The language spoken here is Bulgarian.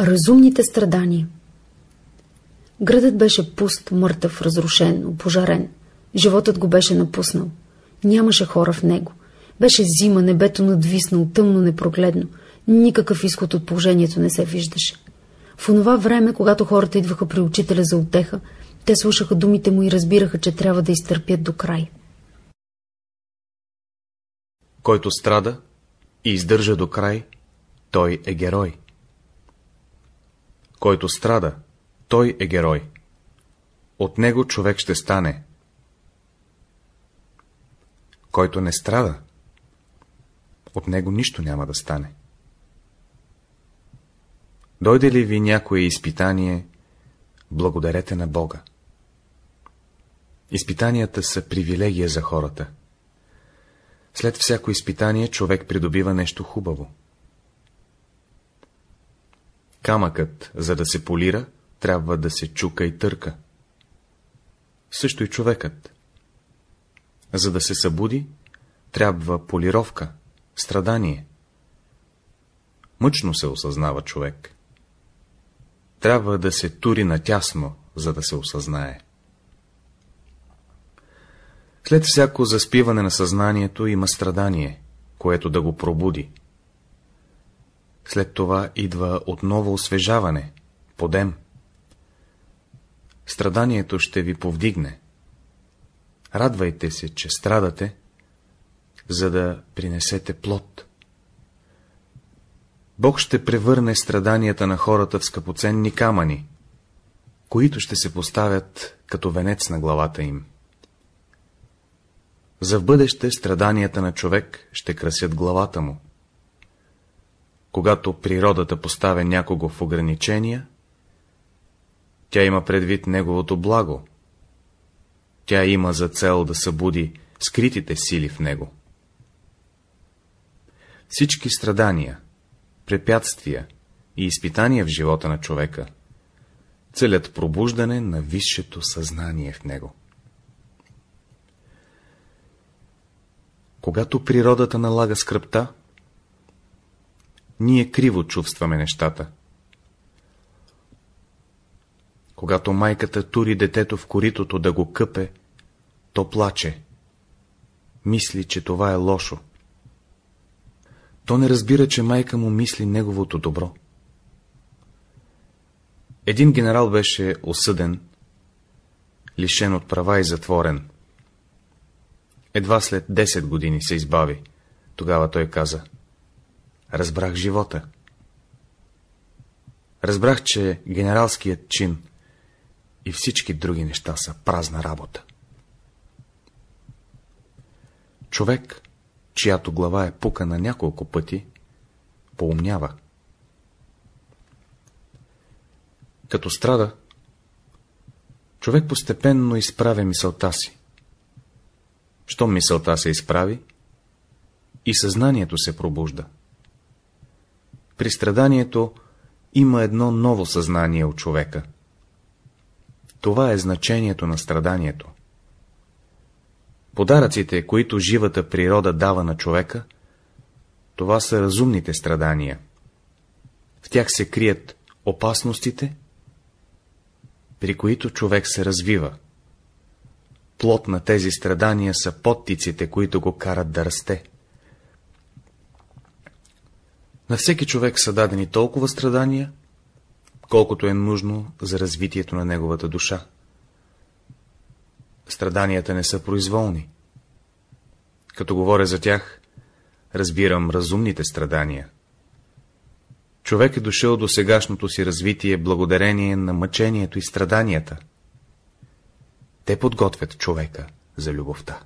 Разумните страдания Градът беше пуст, мъртъв, разрушен, опожарен. Животът го беше напуснал. Нямаше хора в него. Беше зима, небето надвиснал, тъмно, непрогледно. Никакъв изход от положението не се виждаше. В онова време, когато хората идваха при учителя за отеха, те слушаха думите му и разбираха, че трябва да изтърпят до край. Който страда и издържа до край, той е герой. Който страда, той е герой. От него човек ще стане. Който не страда, от него нищо няма да стане. Дойде ли ви някое изпитание, благодарете на Бога. Изпитанията са привилегия за хората. След всяко изпитание човек придобива нещо хубаво. Камъкът, за да се полира, трябва да се чука и търка. Също и човекът. За да се събуди, трябва полировка, страдание. Мъчно се осъзнава човек. Трябва да се тури натясно, за да се осъзнае. След всяко заспиване на съзнанието има страдание, което да го пробуди. След това идва отново освежаване, подем. Страданието ще ви повдигне. Радвайте се, че страдате, за да принесете плод. Бог ще превърне страданията на хората в скъпоценни камъни, които ще се поставят като венец на главата им. За в бъдеще страданията на човек ще красят главата му. Когато природата поставя някого в ограничения, тя има предвид неговото благо. Тя има за цел да събуди скритите сили в него. Всички страдания, препятствия и изпитания в живота на човека целят пробуждане на висшето съзнание в него. Когато природата налага скръпта, ние криво чувстваме нещата. Когато майката тури детето в коритото да го къпе, то плаче. Мисли, че това е лошо. То не разбира, че майка му мисли неговото добро. Един генерал беше осъден, лишен от права и затворен. Едва след 10 години се избави. Тогава той каза, разбрах живота. Разбрах, че генералският чин и всички други неща са празна работа. Човек, чиято глава е пука на няколко пъти, поумнява. Като страда, човек постепенно изправя мисълта си. Щом мисълта се изправи, и съзнанието се пробужда. При страданието има едно ново съзнание от човека. Това е значението на страданието. Подаръците, които живата природа дава на човека, това са разумните страдания. В тях се крият опасностите, при които човек се развива. Плод на тези страдания са подтиците, които го карат да расте. На всеки човек са дадени толкова страдания, колкото е нужно за развитието на неговата душа. Страданията не са произволни. Като говоря за тях, разбирам разумните страдания. Човек е дошъл до сегашното си развитие благодарение на мъчението и страданията. Те подготвят човека за любовта.